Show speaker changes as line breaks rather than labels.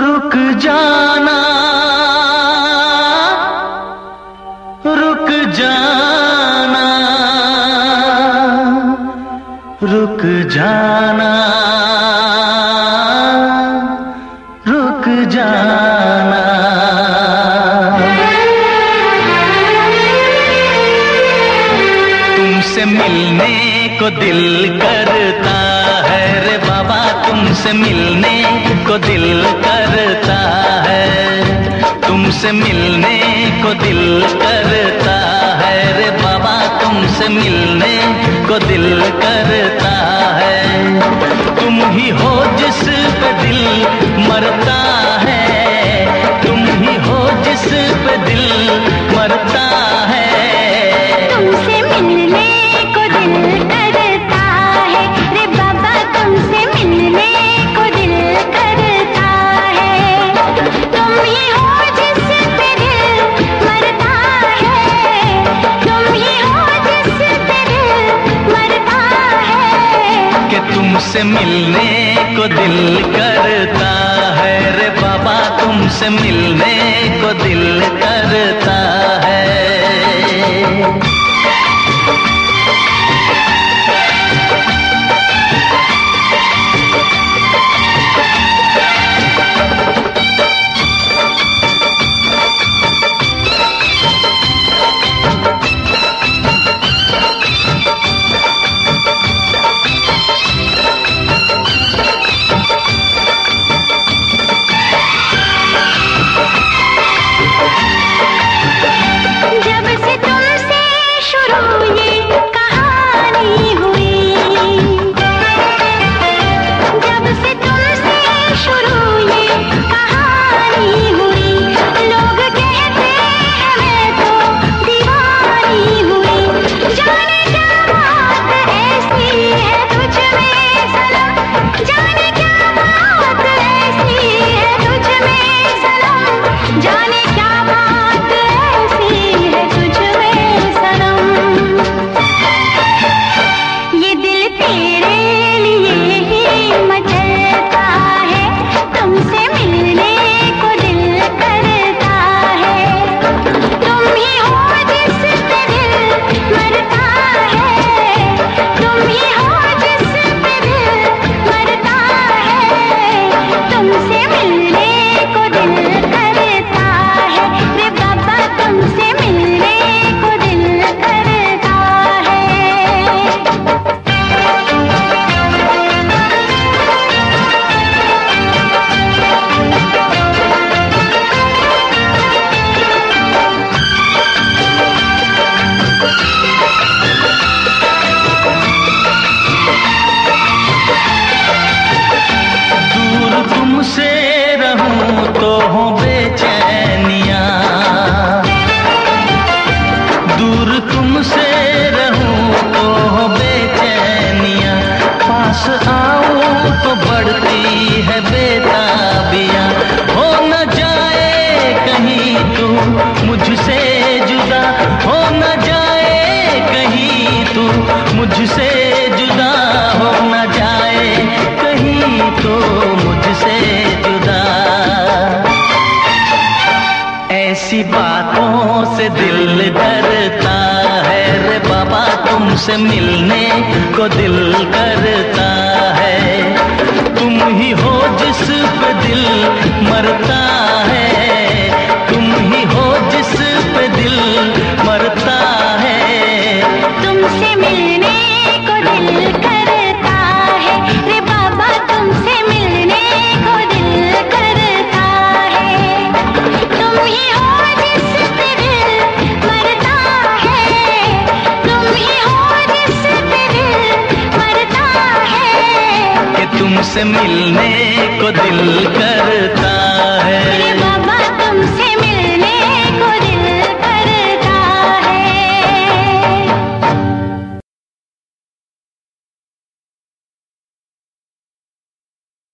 रुक जाना रुक जाना रुक जाना रुक जाना। तुमसे मिलने को दिल करता है रे बाबा, तुमसे मिलने को दिल करता तुमसे मिलने को दिल करता है रे बाबा, तुमसे मिलने को दिल करता है। तुम ही हो जिस पे दिल मरता है, तुम ही हो जिस पे दिल मरता
तुमसे मिलने को दिल करता है रे बाबा तुमसे मिलने को दिल करता तो हूँ तुमसे मिलने को दिल करता है। तुम ही हो जिस पे दिल मरता तुमसे मिलने को दिल करता